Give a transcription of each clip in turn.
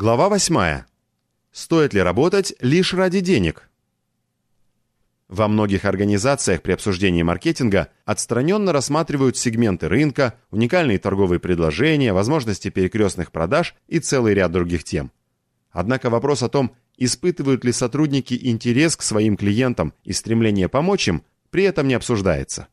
Глава 8. Стоит ли работать лишь ради денег? Во многих организациях при обсуждении маркетинга отстраненно рассматривают сегменты рынка, уникальные торговые предложения, возможности перекрестных продаж и целый ряд других тем. Однако вопрос о том, испытывают ли сотрудники интерес к своим клиентам и стремление помочь им, при этом не обсуждается.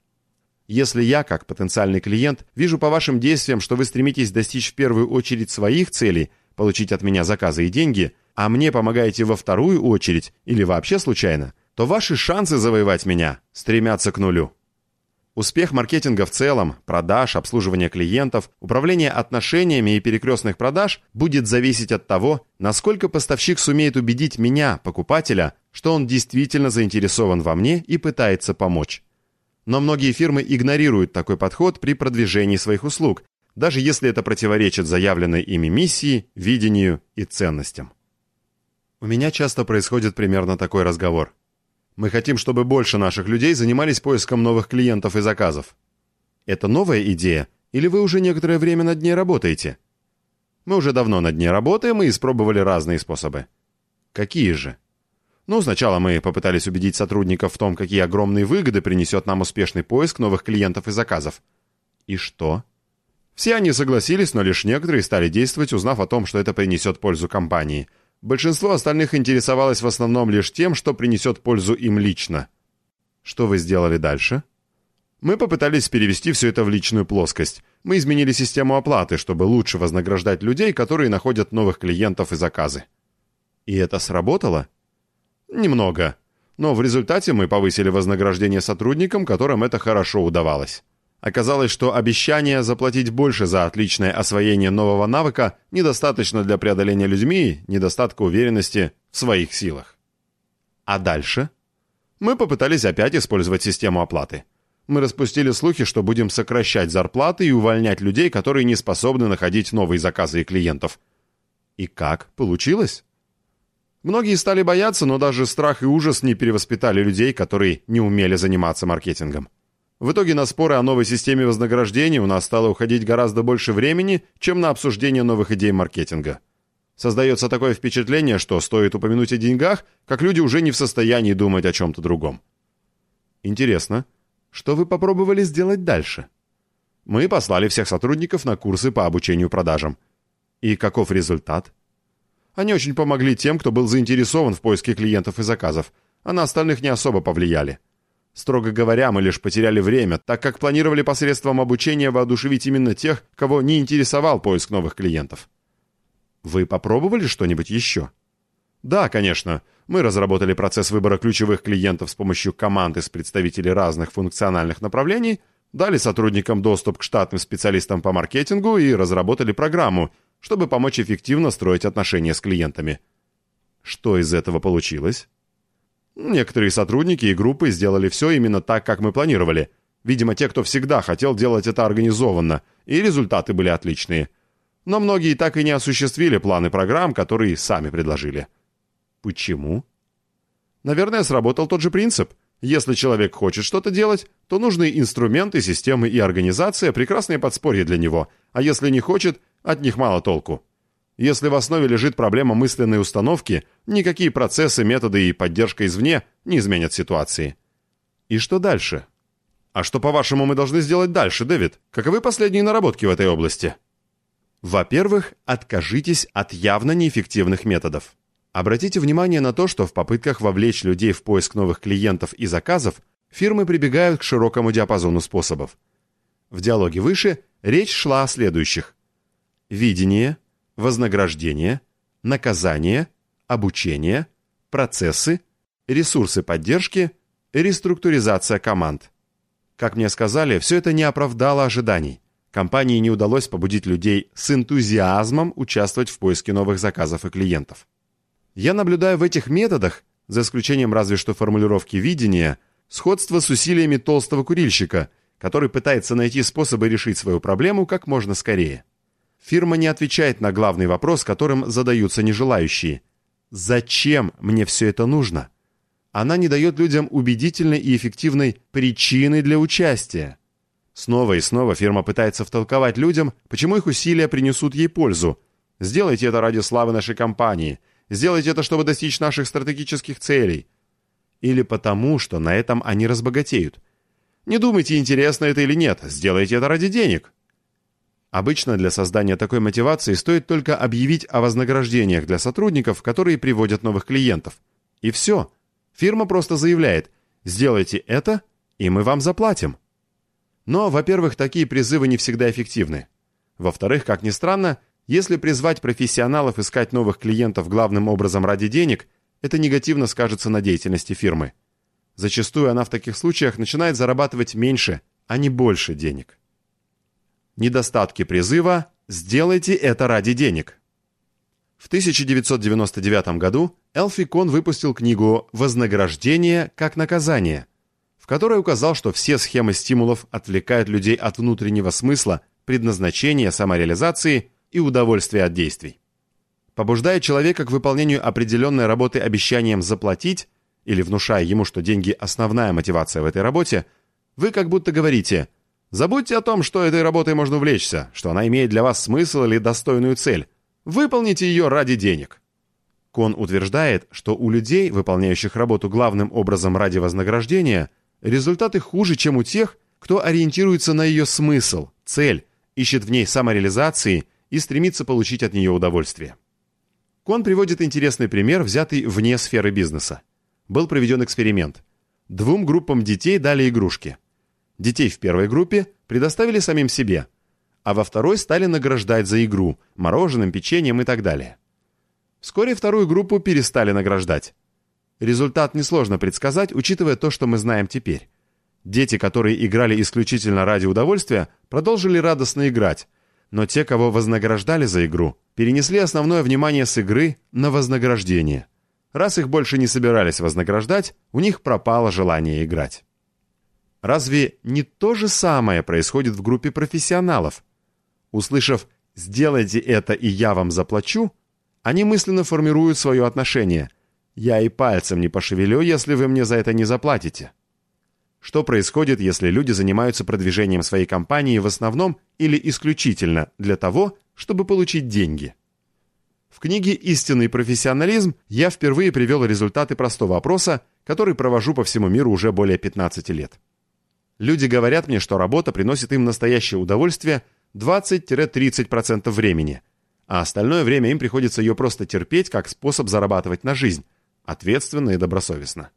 Если я, как потенциальный клиент, вижу по вашим действиям, что вы стремитесь достичь в первую очередь своих целей, получить от меня заказы и деньги, а мне помогаете во вторую очередь или вообще случайно, то ваши шансы завоевать меня стремятся к нулю. Успех маркетинга в целом, продаж, обслуживания клиентов, управления отношениями и перекрестных продаж будет зависеть от того, насколько поставщик сумеет убедить меня, покупателя, что он действительно заинтересован во мне и пытается помочь. Но многие фирмы игнорируют такой подход при продвижении своих услуг, даже если это противоречит заявленной ими миссии, видению и ценностям. У меня часто происходит примерно такой разговор. Мы хотим, чтобы больше наших людей занимались поиском новых клиентов и заказов. Это новая идея, или вы уже некоторое время над ней работаете? Мы уже давно над ней работаем и испробовали разные способы. Какие же? Ну, сначала мы попытались убедить сотрудников в том, какие огромные выгоды принесет нам успешный поиск новых клиентов и заказов. И что? Все они согласились, но лишь некоторые стали действовать, узнав о том, что это принесет пользу компании – Большинство остальных интересовалось в основном лишь тем, что принесет пользу им лично. Что вы сделали дальше? Мы попытались перевести все это в личную плоскость. Мы изменили систему оплаты, чтобы лучше вознаграждать людей, которые находят новых клиентов и заказы. И это сработало? Немного. Но в результате мы повысили вознаграждение сотрудникам, которым это хорошо удавалось. Оказалось, что обещание заплатить больше за отличное освоение нового навыка недостаточно для преодоления людьми недостатка уверенности в своих силах. А дальше? Мы попытались опять использовать систему оплаты. Мы распустили слухи, что будем сокращать зарплаты и увольнять людей, которые не способны находить новые заказы и клиентов. И как? Получилось? Многие стали бояться, но даже страх и ужас не перевоспитали людей, которые не умели заниматься маркетингом. В итоге на споры о новой системе вознаграждения у нас стало уходить гораздо больше времени, чем на обсуждение новых идей маркетинга. Создается такое впечатление, что стоит упомянуть о деньгах, как люди уже не в состоянии думать о чем-то другом. Интересно, что вы попробовали сделать дальше? Мы послали всех сотрудников на курсы по обучению продажам. И каков результат? Они очень помогли тем, кто был заинтересован в поиске клиентов и заказов, а на остальных не особо повлияли. Строго говоря, мы лишь потеряли время, так как планировали посредством обучения воодушевить именно тех, кого не интересовал поиск новых клиентов. Вы попробовали что-нибудь еще? Да, конечно. Мы разработали процесс выбора ключевых клиентов с помощью команд из представителей разных функциональных направлений, дали сотрудникам доступ к штатным специалистам по маркетингу и разработали программу, чтобы помочь эффективно строить отношения с клиентами. Что из этого получилось? Некоторые сотрудники и группы сделали все именно так, как мы планировали. Видимо, те, кто всегда хотел делать это организованно, и результаты были отличные. Но многие так и не осуществили планы программ, которые сами предложили. Почему? Наверное, сработал тот же принцип. Если человек хочет что-то делать, то нужны инструменты, системы и организация – прекрасное подспорье для него, а если не хочет, от них мало толку. Если в основе лежит проблема мысленной установки, никакие процессы, методы и поддержка извне не изменят ситуации. И что дальше? А что, по-вашему, мы должны сделать дальше, Дэвид? Каковы последние наработки в этой области? Во-первых, откажитесь от явно неэффективных методов. Обратите внимание на то, что в попытках вовлечь людей в поиск новых клиентов и заказов фирмы прибегают к широкому диапазону способов. В диалоге выше речь шла о следующих. Видение – вознаграждение, наказание, обучение, процессы, ресурсы поддержки, реструктуризация команд. Как мне сказали, все это не оправдало ожиданий. Компании не удалось побудить людей с энтузиазмом участвовать в поиске новых заказов и клиентов. Я наблюдаю в этих методах, за исключением разве что формулировки видения, сходство с усилиями толстого курильщика, который пытается найти способы решить свою проблему как можно скорее. Фирма не отвечает на главный вопрос, которым задаются нежелающие. Зачем мне все это нужно? Она не дает людям убедительной и эффективной причины для участия. Снова и снова фирма пытается втолковать людям, почему их усилия принесут ей пользу, Сделайте это ради славы нашей компании. Сделайте это, чтобы достичь наших стратегических целей. Или потому, что на этом они разбогатеют. Не думайте, интересно это или нет. Сделайте это ради денег. Обычно для создания такой мотивации стоит только объявить о вознаграждениях для сотрудников, которые приводят новых клиентов. И все. Фирма просто заявляет «сделайте это, и мы вам заплатим». Но, во-первых, такие призывы не всегда эффективны. Во-вторых, как ни странно, если призвать профессионалов искать новых клиентов главным образом ради денег, это негативно скажется на деятельности фирмы. Зачастую она в таких случаях начинает зарабатывать меньше, а не больше денег. Недостатки призыва «Сделайте это ради денег». В 1999 году Элфи Кон выпустил книгу «Вознаграждение как наказание», в которой указал, что все схемы стимулов отвлекают людей от внутреннего смысла, предназначения, самореализации и удовольствия от действий. Побуждая человека к выполнению определенной работы обещанием заплатить или внушая ему, что деньги – основная мотивация в этой работе, вы как будто говорите – Забудьте о том, что этой работой можно увлечься, что она имеет для вас смысл или достойную цель. Выполните ее ради денег. Кон утверждает, что у людей, выполняющих работу главным образом ради вознаграждения, результаты хуже, чем у тех, кто ориентируется на ее смысл, цель, ищет в ней самореализации и стремится получить от нее удовольствие. Кон приводит интересный пример, взятый вне сферы бизнеса. Был проведен эксперимент. Двум группам детей дали игрушки – Детей в первой группе предоставили самим себе, а во второй стали награждать за игру, мороженым, печеньем и так далее. Вскоре вторую группу перестали награждать. Результат несложно предсказать, учитывая то, что мы знаем теперь. Дети, которые играли исключительно ради удовольствия, продолжили радостно играть, но те, кого вознаграждали за игру, перенесли основное внимание с игры на вознаграждение. Раз их больше не собирались вознаграждать, у них пропало желание играть. Разве не то же самое происходит в группе профессионалов? Услышав «сделайте это, и я вам заплачу», они мысленно формируют свое отношение. «Я и пальцем не пошевелю, если вы мне за это не заплатите». Что происходит, если люди занимаются продвижением своей компании в основном или исключительно для того, чтобы получить деньги? В книге «Истинный профессионализм» я впервые привел результаты простого опроса, который провожу по всему миру уже более 15 лет. Люди говорят мне, что работа приносит им настоящее удовольствие 20-30% времени, а остальное время им приходится ее просто терпеть как способ зарабатывать на жизнь, ответственно и добросовестно.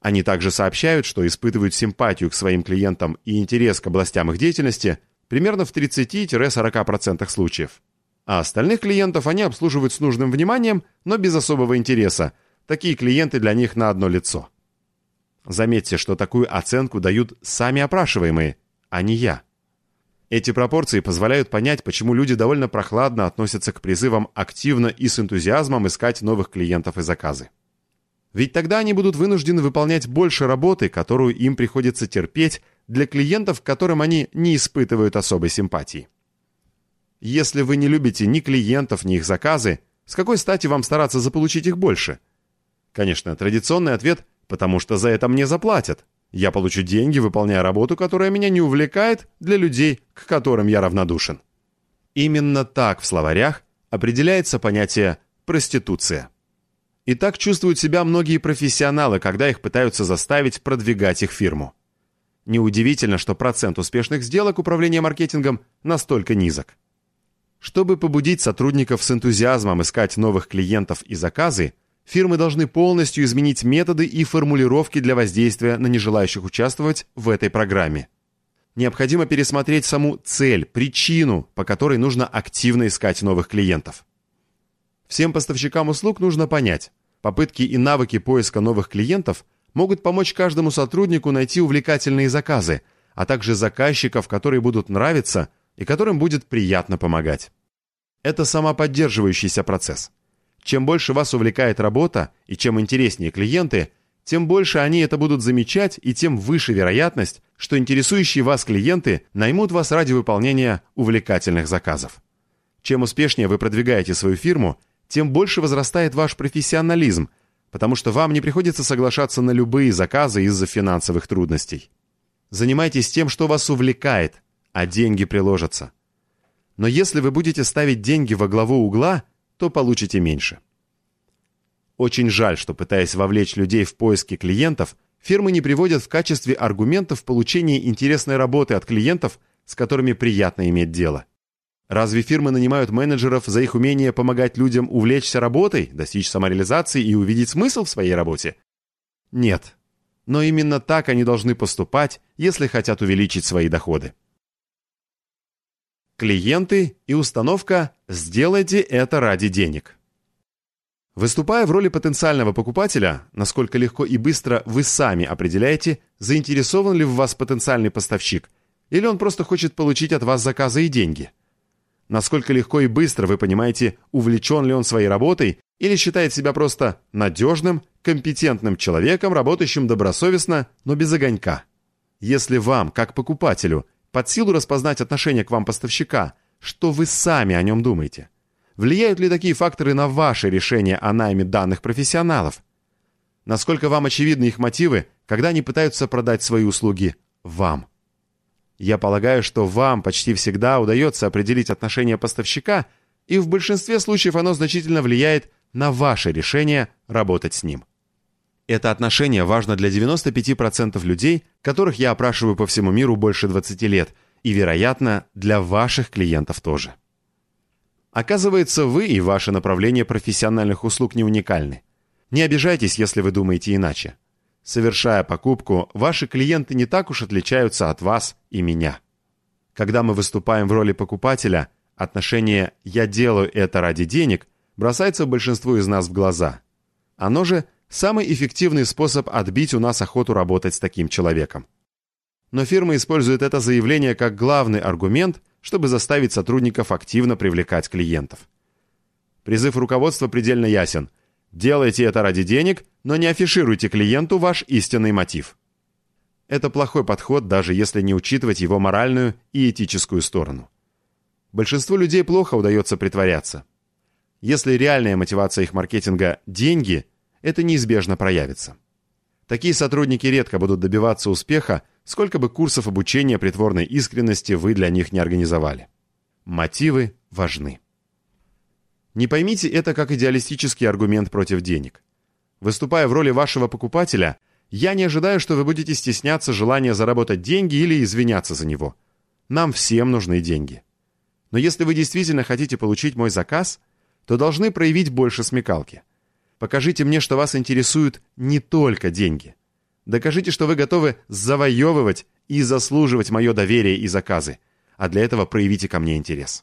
Они также сообщают, что испытывают симпатию к своим клиентам и интерес к областям их деятельности примерно в 30-40% случаев. А остальных клиентов они обслуживают с нужным вниманием, но без особого интереса. Такие клиенты для них на одно лицо. Заметьте, что такую оценку дают сами опрашиваемые, а не я. Эти пропорции позволяют понять, почему люди довольно прохладно относятся к призывам активно и с энтузиазмом искать новых клиентов и заказы. Ведь тогда они будут вынуждены выполнять больше работы, которую им приходится терпеть для клиентов, к которым они не испытывают особой симпатии. Если вы не любите ни клиентов, ни их заказы, с какой стати вам стараться заполучить их больше? Конечно, традиционный ответ потому что за это мне заплатят. Я получу деньги, выполняя работу, которая меня не увлекает, для людей, к которым я равнодушен. Именно так в словарях определяется понятие «проституция». И так чувствуют себя многие профессионалы, когда их пытаются заставить продвигать их фирму. Неудивительно, что процент успешных сделок управления маркетингом настолько низок. Чтобы побудить сотрудников с энтузиазмом искать новых клиентов и заказы, фирмы должны полностью изменить методы и формулировки для воздействия на нежелающих участвовать в этой программе. Необходимо пересмотреть саму цель, причину, по которой нужно активно искать новых клиентов. Всем поставщикам услуг нужно понять, попытки и навыки поиска новых клиентов могут помочь каждому сотруднику найти увлекательные заказы, а также заказчиков, которые будут нравиться и которым будет приятно помогать. Это самоподдерживающийся процесс – чем больше вас увлекает работа и чем интереснее клиенты, тем больше они это будут замечать и тем выше вероятность, что интересующие вас клиенты наймут вас ради выполнения увлекательных заказов. Чем успешнее вы продвигаете свою фирму, тем больше возрастает ваш профессионализм, потому что вам не приходится соглашаться на любые заказы из-за финансовых трудностей. Занимайтесь тем, что вас увлекает, а деньги приложатся. Но если вы будете ставить деньги во главу угла, то получите меньше. Очень жаль, что пытаясь вовлечь людей в поиски клиентов, фирмы не приводят в качестве аргументов получения интересной работы от клиентов, с которыми приятно иметь дело. Разве фирмы нанимают менеджеров за их умение помогать людям увлечься работой, достичь самореализации и увидеть смысл в своей работе? Нет. Но именно так они должны поступать, если хотят увеличить свои доходы. Клиенты и установка «сделайте это ради денег». Выступая в роли потенциального покупателя, насколько легко и быстро вы сами определяете, заинтересован ли в вас потенциальный поставщик, или он просто хочет получить от вас заказы и деньги – насколько легко и быстро вы понимаете, увлечен ли он своей работой или считает себя просто надежным, компетентным человеком, работающим добросовестно, но без огонька. Если вам, как покупателю, под силу распознать отношение к вам поставщика, что вы сами о нем думаете? Влияют ли такие факторы на ваше решение о найме данных профессионалов? Насколько вам очевидны их мотивы, когда они пытаются продать свои услуги вам? Я полагаю, что вам почти всегда удается определить отношение поставщика, и в большинстве случаев оно значительно влияет на ваше решение работать с ним. Это отношение важно для 95% людей, которых я опрашиваю по всему миру больше 20 лет, и, вероятно, для ваших клиентов тоже. Оказывается, вы и ваше направление профессиональных услуг не уникальны. Не обижайтесь, если вы думаете иначе. Совершая покупку, ваши клиенты не так уж отличаются от вас и меня. Когда мы выступаем в роли покупателя, отношение «я делаю это ради денег» бросается большинству из нас в глаза. Оно же самый эффективный способ отбить у нас охоту работать с таким человеком. Но фирма использует это заявление как главный аргумент, чтобы заставить сотрудников активно привлекать клиентов. Призыв руководства предельно ясен – Делайте это ради денег, но не афишируйте клиенту ваш истинный мотив. Это плохой подход, даже если не учитывать его моральную и этическую сторону. Большинству людей плохо удается притворяться. Если реальная мотивация их маркетинга – деньги, это неизбежно проявится. Такие сотрудники редко будут добиваться успеха, сколько бы курсов обучения притворной искренности вы для них не организовали. Мотивы важны. Не поймите это как идеалистический аргумент против денег. Выступая в роли вашего покупателя, я не ожидаю, что вы будете стесняться желания заработать деньги или извиняться за него. Нам всем нужны деньги. Но если вы действительно хотите получить мой заказ, то должны проявить больше смекалки. Покажите мне, что вас интересуют не только деньги. Докажите, что вы готовы завоевывать и заслуживать мое доверие и заказы, а для этого проявите ко мне интерес.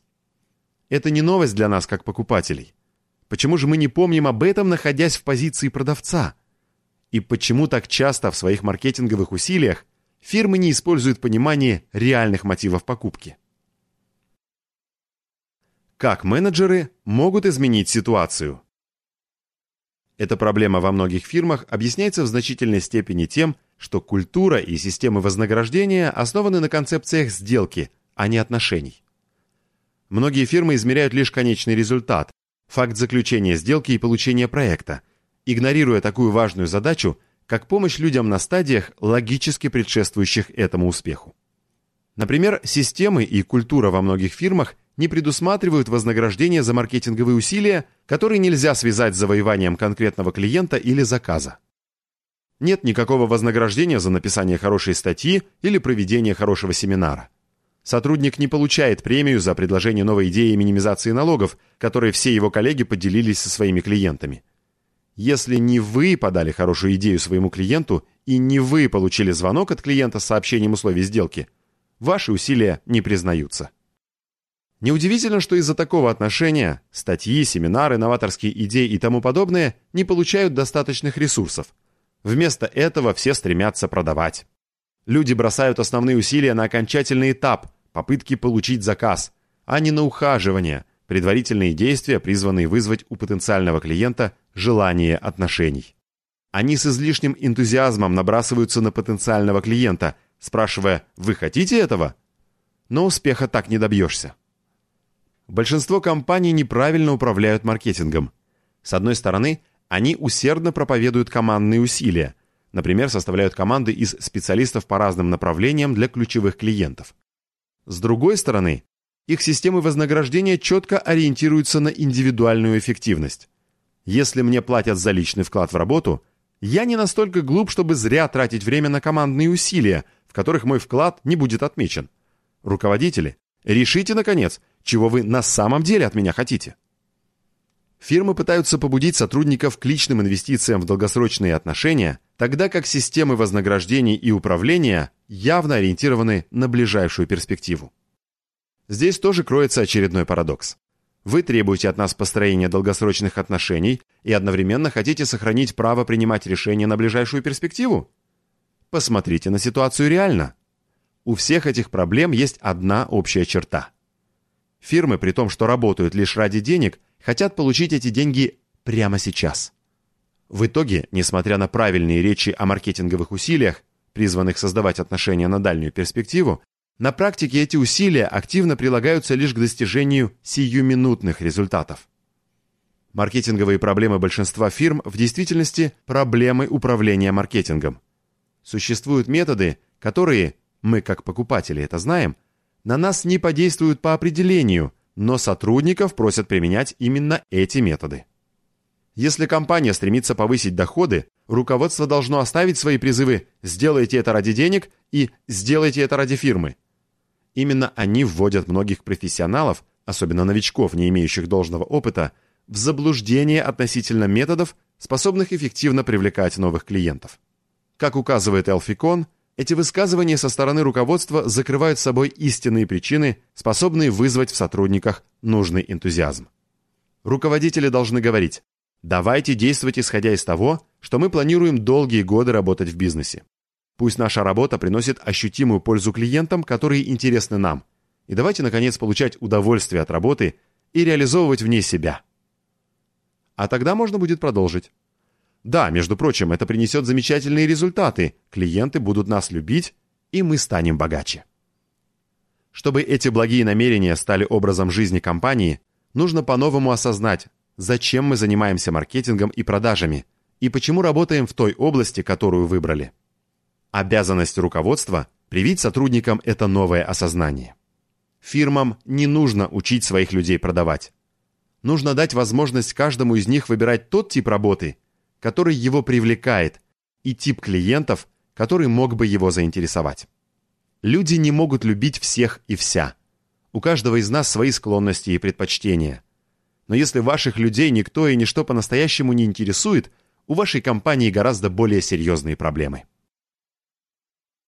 Это не новость для нас, как покупателей. Почему же мы не помним об этом, находясь в позиции продавца? И почему так часто в своих маркетинговых усилиях фирмы не используют понимание реальных мотивов покупки? Как менеджеры могут изменить ситуацию? Эта проблема во многих фирмах объясняется в значительной степени тем, что культура и системы вознаграждения основаны на концепциях сделки, а не отношений. Многие фирмы измеряют лишь конечный результат, факт заключения сделки и получения проекта, игнорируя такую важную задачу, как помощь людям на стадиях, логически предшествующих этому успеху. Например, системы и культура во многих фирмах не предусматривают вознаграждение за маркетинговые усилия, которые нельзя связать с завоеванием конкретного клиента или заказа. Нет никакого вознаграждения за написание хорошей статьи или проведение хорошего семинара. Сотрудник не получает премию за предложение новой идеи минимизации налогов, которые все его коллеги поделились со своими клиентами. Если не вы подали хорошую идею своему клиенту и не вы получили звонок от клиента с сообщением условий сделки, ваши усилия не признаются. Неудивительно, что из-за такого отношения статьи, семинары, новаторские идеи и тому подобное не получают достаточных ресурсов. Вместо этого все стремятся продавать. Люди бросают основные усилия на окончательный этап, попытки получить заказ, а не на ухаживание, предварительные действия, призванные вызвать у потенциального клиента желание отношений. Они с излишним энтузиазмом набрасываются на потенциального клиента, спрашивая «Вы хотите этого?» Но успеха так не добьешься. Большинство компаний неправильно управляют маркетингом. С одной стороны, они усердно проповедуют командные усилия, например, составляют команды из специалистов по разным направлениям для ключевых клиентов. С другой стороны, их системы вознаграждения четко ориентируются на индивидуальную эффективность. Если мне платят за личный вклад в работу, я не настолько глуп, чтобы зря тратить время на командные усилия, в которых мой вклад не будет отмечен. Руководители, решите, наконец, чего вы на самом деле от меня хотите. Фирмы пытаются побудить сотрудников к личным инвестициям в долгосрочные отношения, тогда как системы вознаграждений и управления явно ориентированы на ближайшую перспективу. Здесь тоже кроется очередной парадокс. Вы требуете от нас построения долгосрочных отношений и одновременно хотите сохранить право принимать решения на ближайшую перспективу? Посмотрите на ситуацию реально. У всех этих проблем есть одна общая черта. Фирмы, при том, что работают лишь ради денег, хотят получить эти деньги прямо сейчас. В итоге, несмотря на правильные речи о маркетинговых усилиях, призванных создавать отношения на дальнюю перспективу, на практике эти усилия активно прилагаются лишь к достижению сиюминутных результатов. Маркетинговые проблемы большинства фирм в действительности проблемы управления маркетингом. Существуют методы, которые, мы как покупатели это знаем, на нас не подействуют по определению, но сотрудников просят применять именно эти методы. Если компания стремится повысить доходы, руководство должно оставить свои призывы «сделайте это ради денег» и «сделайте это ради фирмы», Именно они вводят многих профессионалов, особенно новичков, не имеющих должного опыта, в заблуждение относительно методов, способных эффективно привлекать новых клиентов. Как указывает Элфикон, эти высказывания со стороны руководства закрывают собой истинные причины, способные вызвать в сотрудниках нужный энтузиазм. Руководители должны говорить «давайте действовать исходя из того, что мы планируем долгие годы работать в бизнесе. Пусть наша работа приносит ощутимую пользу клиентам, которые интересны нам. И давайте, наконец, получать удовольствие от работы и реализовывать в ней себя. А тогда можно будет продолжить. Да, между прочим, это принесет замечательные результаты. Клиенты будут нас любить, и мы станем богаче. Чтобы эти благие намерения стали образом жизни компании, нужно по-новому осознать, зачем мы занимаемся маркетингом и продажами, и почему работаем в той области, которую выбрали. Обязанность руководства – привить сотрудникам это новое осознание. Фирмам не нужно учить своих людей продавать. Нужно дать возможность каждому из них выбирать тот тип работы, который его привлекает, и тип клиентов, который мог бы его заинтересовать. Люди не могут любить всех и вся. У каждого из нас свои склонности и предпочтения. Но если ваших людей никто и ничто по-настоящему не интересует, у вашей компании гораздо более серьезные проблемы.